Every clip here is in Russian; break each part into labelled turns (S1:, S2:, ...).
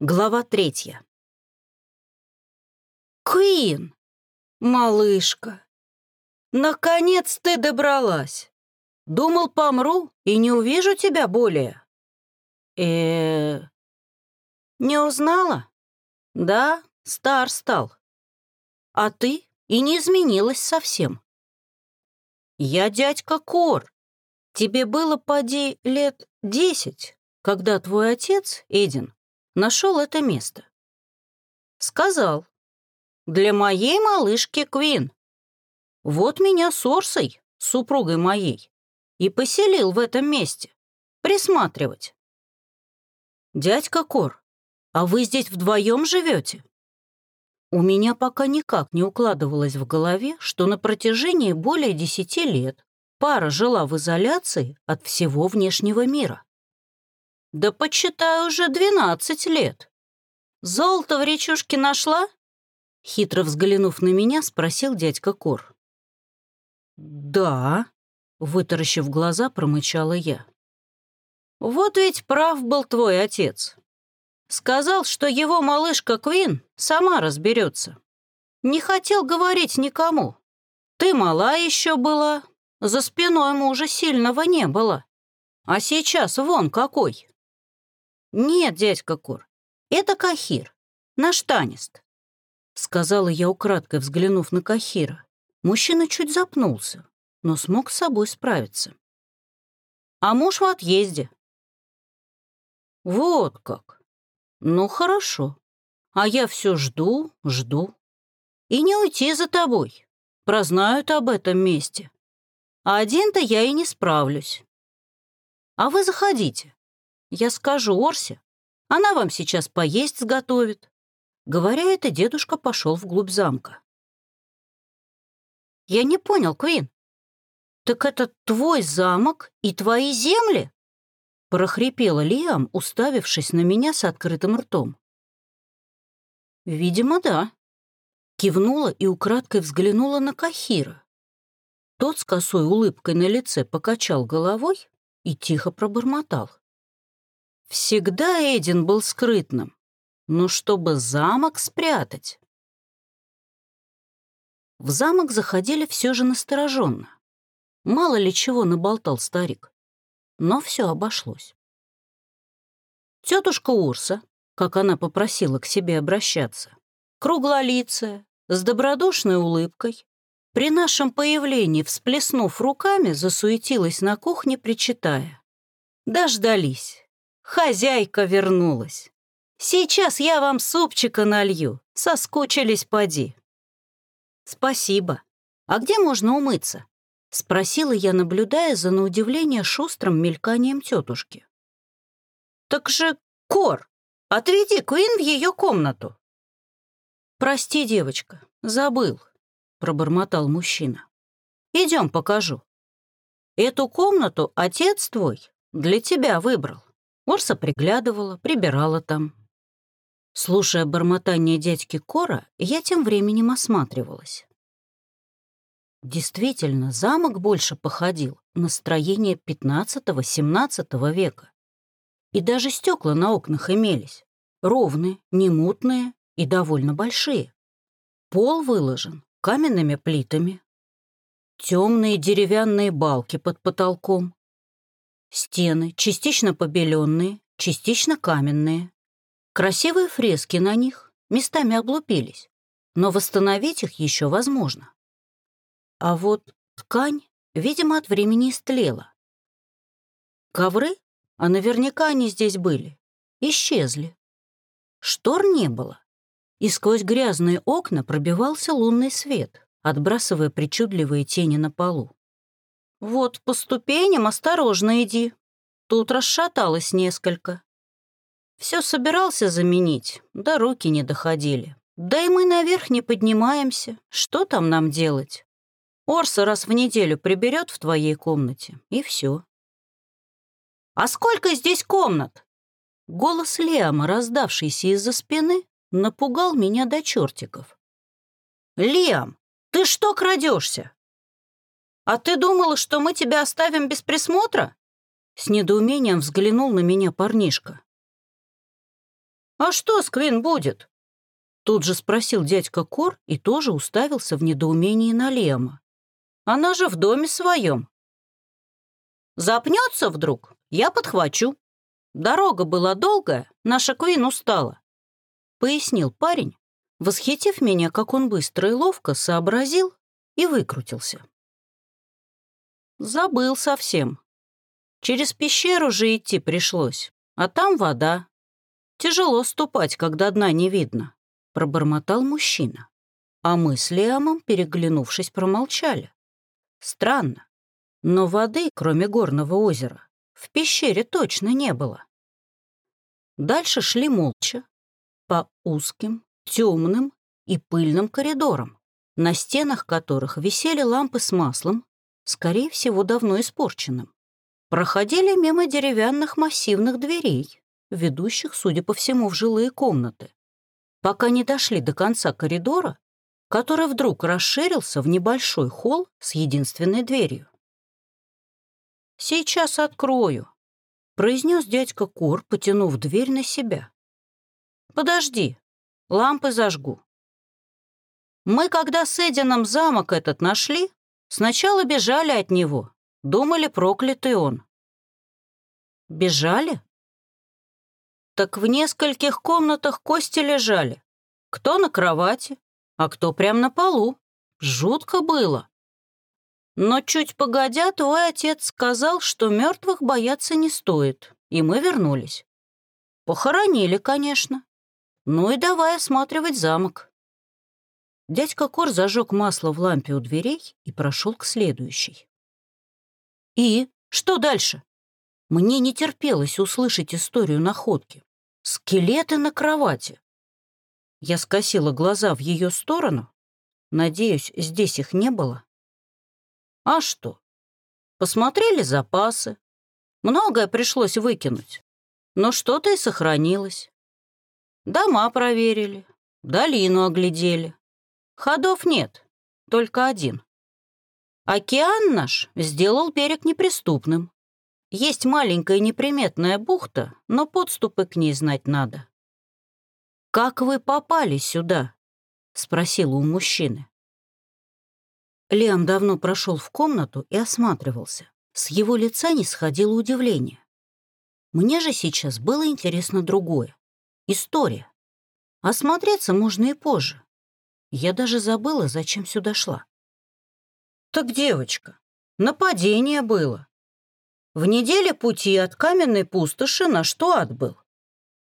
S1: Глава третья. «Куин, малышка, наконец ты добралась. Думал, помру и не увижу тебя более». э Не узнала? Да, стар стал. А ты и не изменилась совсем. Я дядька Кор. Тебе было, поди, лет десять, когда твой отец, Эдин, нашел это место. Сказал, для моей малышки Квин. Вот меня с Орсой, супругой моей, и поселил в этом месте. Присматривать. Дядька Кор, а вы здесь вдвоем живете? У меня пока никак не укладывалось в голове, что на протяжении более десяти лет пара жила в изоляции от всего внешнего мира. Да почитай уже двенадцать лет. Золото в речушке нашла? Хитро взглянув на меня, спросил дядька Кор. Да, вытаращив глаза, промычала я. Вот ведь прав был твой отец. Сказал, что его малышка Квин сама разберется. Не хотел говорить никому. Ты мала еще была, за спиной мужа сильного не было. А сейчас вон какой. «Нет, дядька Кур, это Кахир, наш танист», — сказала я украдкой, взглянув на Кахира. Мужчина чуть запнулся, но смог с собой справиться. «А муж в отъезде». «Вот как. Ну, хорошо. А я все жду, жду. И не уйти за тобой. Прознают об этом месте. А один-то я и не справлюсь. А вы заходите. Я скажу Орсе, она вам сейчас поесть сготовит. Говоря это, дедушка пошел вглубь замка. Я не понял, Квин. Так это твой замок и твои земли? прохрипела Лиам, уставившись на меня с открытым ртом. «Видимо, да». Кивнула и украдкой взглянула на Кахира. Тот с косой улыбкой на лице покачал головой и тихо пробормотал. Всегда Эдин был скрытным, но чтобы замок спрятать... В замок заходили все же настороженно. Мало ли чего наболтал старик. Но все обошлось. Тетушка Урса, как она попросила к себе обращаться, круглолицая, с добродушной улыбкой, при нашем появлении, всплеснув руками, засуетилась на кухне, причитая. Дождались. Хозяйка вернулась. Сейчас я вам супчика налью. Соскучились поди. Спасибо. А где можно умыться? Спросила я, наблюдая за на удивление шустрым мельканием тетушки. Так же, Кор, отведи Куин в ее комнату. Прости, девочка, забыл, пробормотал мужчина. Идем, покажу. Эту комнату отец твой для тебя выбрал. Орса приглядывала, прибирала там. Слушая бормотание дядьки Кора, я тем временем осматривалась. Действительно, замок больше походил на строение 15-17 века. И даже стекла на окнах имелись. Ровные, немутные и довольно большие. Пол выложен каменными плитами. Темные деревянные балки под потолком. Стены частично побеленные, частично каменные. Красивые фрески на них местами облупились, но восстановить их еще возможно. А вот ткань, видимо, от времени истлела. Ковры, а наверняка они здесь были, исчезли. Штор не было, и сквозь грязные окна пробивался лунный свет, отбрасывая причудливые тени на полу. «Вот по ступеням осторожно иди. Тут расшаталось несколько. Все собирался заменить, да руки не доходили. Да и мы наверх не поднимаемся. Что там нам делать? Орса раз в неделю приберет в твоей комнате, и все. «А сколько здесь комнат?» Голос Лиама, раздавшийся из-за спины, напугал меня до чертиков. «Лиам, ты что крадешься? «А ты думала, что мы тебя оставим без присмотра?» С недоумением взглянул на меня парнишка. «А что с Квин будет?» Тут же спросил дядька Кор и тоже уставился в недоумении на Лема. «Она же в доме своем». «Запнется вдруг, я подхвачу. Дорога была долгая, наша Квин устала», — пояснил парень, восхитив меня, как он быстро и ловко сообразил и выкрутился. Забыл совсем. Через пещеру же идти пришлось, а там вода. Тяжело ступать, когда дна не видно, пробормотал мужчина. А мы с Лиамом, переглянувшись, промолчали. Странно, но воды, кроме горного озера, в пещере точно не было. Дальше шли молча, по узким, темным и пыльным коридорам, на стенах которых висели лампы с маслом, скорее всего, давно испорченным. Проходили мимо деревянных массивных дверей, ведущих, судя по всему, в жилые комнаты, пока не дошли до конца коридора, который вдруг расширился в небольшой холл с единственной дверью. «Сейчас открою», — произнес дядька Кор, потянув дверь на себя. «Подожди, лампы зажгу». Мы, когда с Эдином замок этот нашли, сначала бежали от него, думали, проклятый он. Бежали? Так в нескольких комнатах кости лежали. Кто на кровати, а кто прямо на полу. Жутко было. Но чуть погодя, твой отец сказал, что мертвых бояться не стоит, и мы вернулись. Похоронили, конечно. Ну и давай осматривать замок. Дядька Кор зажег масло в лампе у дверей и прошел к следующей. «И? Что дальше?» Мне не терпелось услышать историю находки. Скелеты на кровати. Я скосила глаза в ее сторону. Надеюсь, здесь их не было. А что? Посмотрели запасы. Многое пришлось выкинуть. Но что-то и сохранилось. Дома проверили, долину оглядели. Ходов нет, только один. Океан наш сделал берег неприступным. Есть маленькая неприметная бухта, но подступы к ней знать надо. «Как вы попали сюда?» — спросила у мужчины. Лиам давно прошел в комнату и осматривался. С его лица не сходило удивление. Мне же сейчас было интересно другое. История. Осмотреться можно и позже. Я даже забыла, зачем сюда шла. «Так, девочка, нападение было. В неделе пути от каменной пустоши на что отбыл.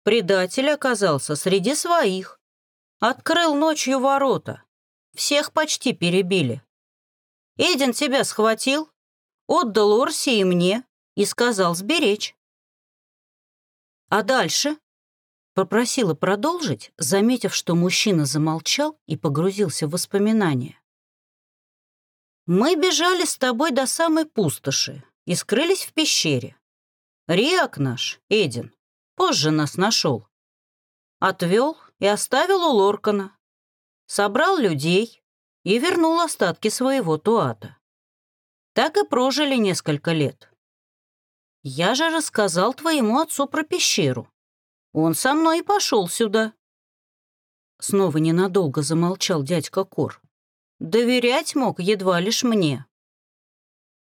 S1: Предатель оказался среди своих. Открыл ночью ворота. Всех почти перебили. Эдин тебя схватил, отдал Орси и мне и сказал сберечь. А дальше? Попросила продолжить, заметив, что мужчина замолчал и погрузился в воспоминания. «Мы бежали с тобой до самой пустоши, и скрылись в пещере. Риак наш, Эдин, позже нас нашел. Отвел и оставил у Лоркана. Собрал людей и вернул остатки своего туата. Так и прожили несколько лет. Я же рассказал твоему отцу про пещеру. Он со мной и пошел сюда. Снова ненадолго замолчал дядька Кор. Доверять мог едва лишь мне.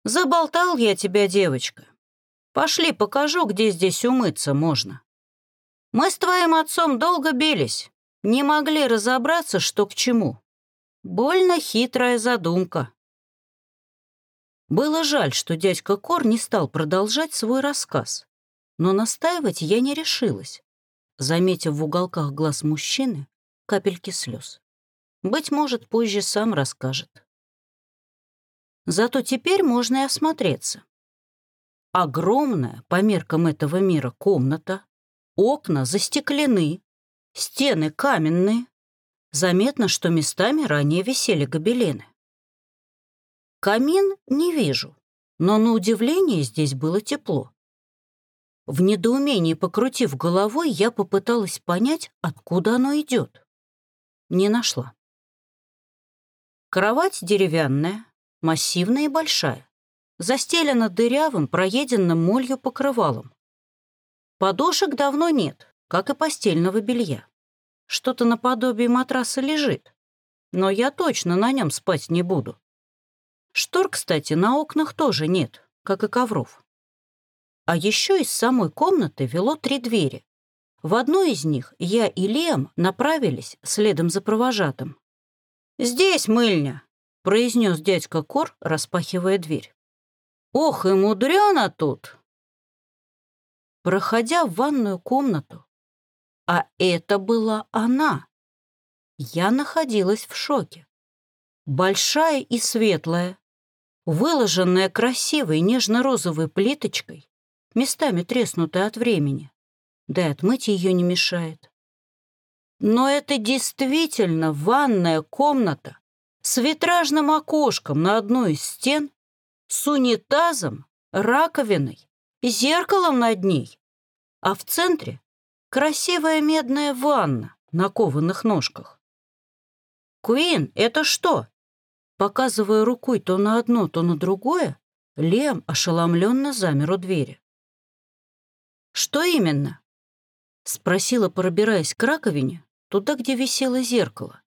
S1: Заболтал я тебя, девочка. Пошли, покажу, где здесь умыться можно. Мы с твоим отцом долго бились, не могли разобраться, что к чему. Больно хитрая задумка. Было жаль, что дядька Кор не стал продолжать свой рассказ, но настаивать я не решилась, заметив в уголках глаз мужчины капельки слез. Быть может, позже сам расскажет. Зато теперь можно и осмотреться. Огромная, по меркам этого мира, комната, окна застеклены, стены каменные. Заметно, что местами ранее висели гобелены. Камин не вижу, но на удивление здесь было тепло. В недоумении покрутив головой, я попыталась понять, откуда оно идет. Не нашла. Кровать деревянная, массивная и большая, застелена дырявым, проеденным молью покрывалом. Подушек давно нет, как и постельного белья. Что-то наподобие матраса лежит, но я точно на нем спать не буду. Штор, кстати, на окнах тоже нет, как и ковров. А еще из самой комнаты вело три двери. В одну из них я и Лем направились следом за провожатым. «Здесь мыльня», — произнес дядька Кор, распахивая дверь. «Ох, и мудрено тут!» Проходя в ванную комнату, а это была она, я находилась в шоке. Большая и светлая, выложенная красивой нежно-розовой плиточкой, местами треснутая от времени, да и отмыть ее не мешает. Но это действительно ванная комната с витражным окошком на одной из стен, с унитазом, раковиной, зеркалом над ней, а в центре красивая медная ванна на кованых ножках. «Куин, это что?» Показывая рукой то на одно, то на другое, Лем ошеломленно замер у двери. «Что именно?» — спросила, пробираясь к раковине, туда, где висело зеркало,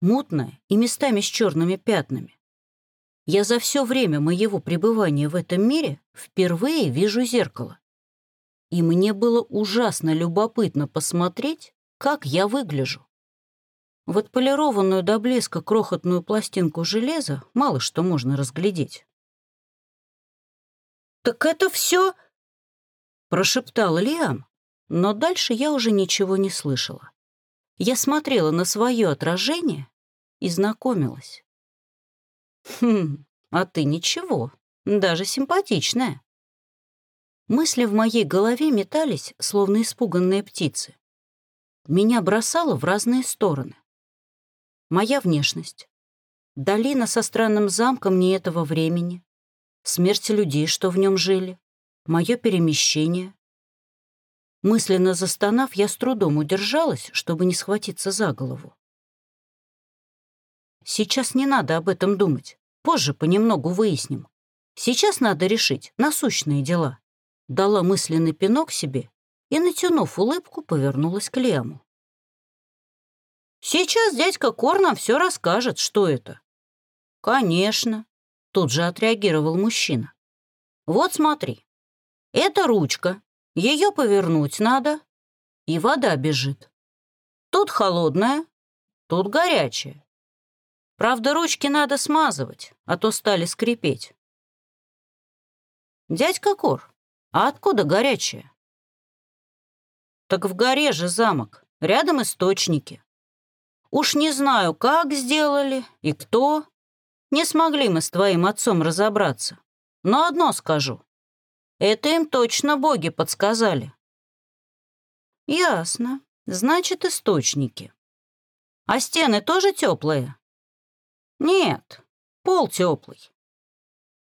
S1: мутное и местами с черными пятнами. Я за все время моего пребывания в этом мире впервые вижу зеркало. И мне было ужасно любопытно посмотреть, как я выгляжу. В отполированную до блеска крохотную пластинку железа мало что можно разглядеть. «Так это все?» — прошептал Лиам, но дальше я уже ничего не слышала. Я смотрела на свое отражение и знакомилась. «Хм, а ты ничего, даже симпатичная». Мысли в моей голове метались, словно испуганные птицы. Меня бросало в разные стороны. Моя внешность. Долина со странным замком не этого времени. Смерть людей, что в нем жили. Мое перемещение. Мысленно застонав, я с трудом удержалась, чтобы не схватиться за голову. Сейчас не надо об этом думать. Позже понемногу выясним. Сейчас надо решить насущные дела. Дала мысленный пинок себе и, натянув улыбку, повернулась к Лему. Сейчас дядька Кор нам все расскажет, что это. Конечно, тут же отреагировал мужчина. Вот смотри, это ручка, ее повернуть надо, и вода бежит. Тут холодная, тут горячая. Правда, ручки надо смазывать, а то стали скрипеть. Дядька Кор, а откуда горячая? Так в горе же замок, рядом источники. Уж не знаю, как сделали и кто. Не смогли мы с твоим отцом разобраться. Но одно скажу. Это им точно боги подсказали. Ясно. Значит, источники. А стены тоже теплые? Нет, пол теплый.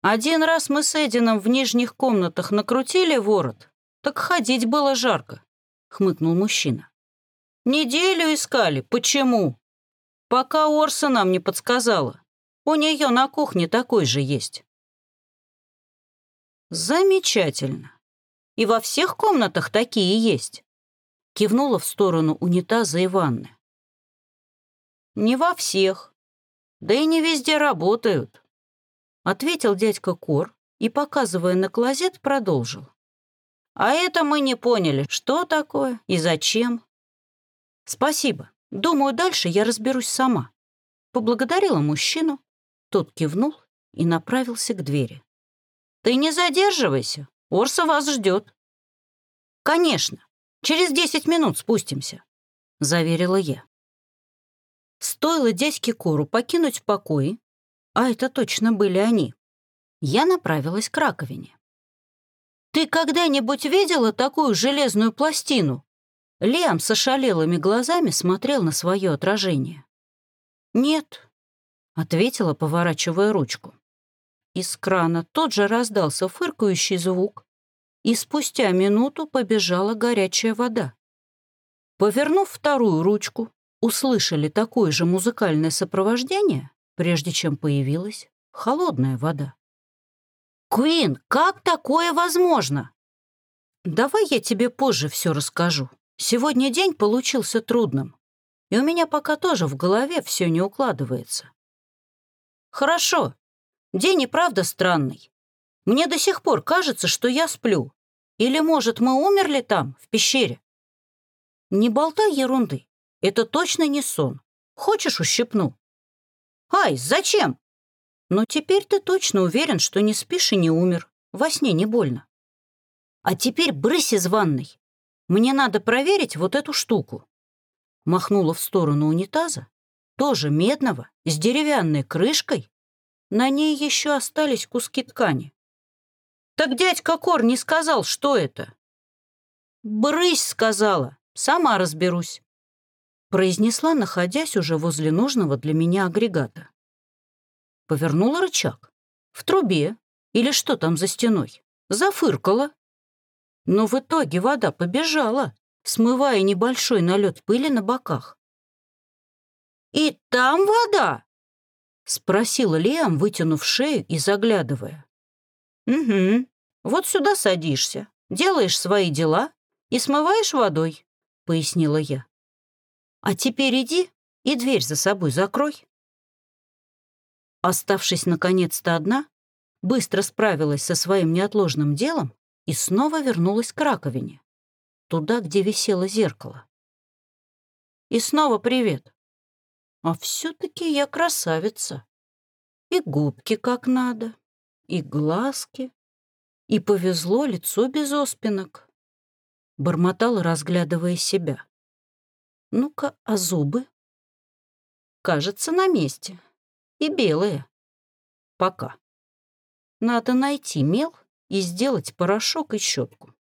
S1: Один раз мы с Эдином в нижних комнатах накрутили ворот, так ходить было жарко, хмыкнул мужчина. Неделю искали. Почему? Пока Орса нам не подсказала. У нее на кухне такой же есть. Замечательно. И во всех комнатах такие есть. Кивнула в сторону унитаза и ванны. Не во всех. Да и не везде работают. Ответил дядька Кор и, показывая на клозет, продолжил. А это мы не поняли, что такое и зачем. Спасибо. Думаю, дальше я разберусь сама. Поблагодарила мужчину, тот кивнул и направился к двери. «Ты не задерживайся, Орса вас ждет». «Конечно, через десять минут спустимся», — заверила я. Стоило дядьке Кору покинуть покои, а это точно были они, я направилась к раковине. «Ты когда-нибудь видела такую железную пластину?» Лиам с ошалелыми глазами смотрел на свое отражение. «Нет», — ответила, поворачивая ручку. Из крана тот же раздался фыркающий звук, и спустя минуту побежала горячая вода. Повернув вторую ручку, услышали такое же музыкальное сопровождение, прежде чем появилась холодная вода. «Куин, как такое возможно?» «Давай я тебе позже все расскажу», Сегодня день получился трудным, и у меня пока тоже в голове все не укладывается. Хорошо, день и правда странный. Мне до сих пор кажется, что я сплю. Или, может, мы умерли там, в пещере? Не болтай ерунды. Это точно не сон. Хочешь, ущипну? Ай, зачем? Но теперь ты точно уверен, что не спишь и не умер. Во сне не больно. А теперь брысь из ванной. Мне надо проверить вот эту штуку. Махнула в сторону унитаза, тоже медного, с деревянной крышкой. На ней еще остались куски ткани. Так дядька Кор не сказал, что это. «Брысь», — сказала, — «сама разберусь», — произнесла, находясь уже возле нужного для меня агрегата. Повернула рычаг. В трубе, или что там за стеной, зафыркала. Но в итоге вода побежала, смывая небольшой налет пыли на боках. «И там вода?» — спросила Лиам, вытянув шею и заглядывая. «Угу. Вот сюда садишься, делаешь свои дела и смываешь водой», — пояснила я. «А теперь иди и дверь за собой закрой». Оставшись наконец-то одна, быстро справилась со своим неотложным делом и снова вернулась к раковине, туда, где висело зеркало. И снова привет. А все-таки я красавица. И губки как надо, и глазки, и повезло лицо без оспинок. Бормотала, разглядывая себя. Ну-ка, а зубы? Кажется, на месте. И белые. Пока. Надо найти мел и сделать порошок и щетку.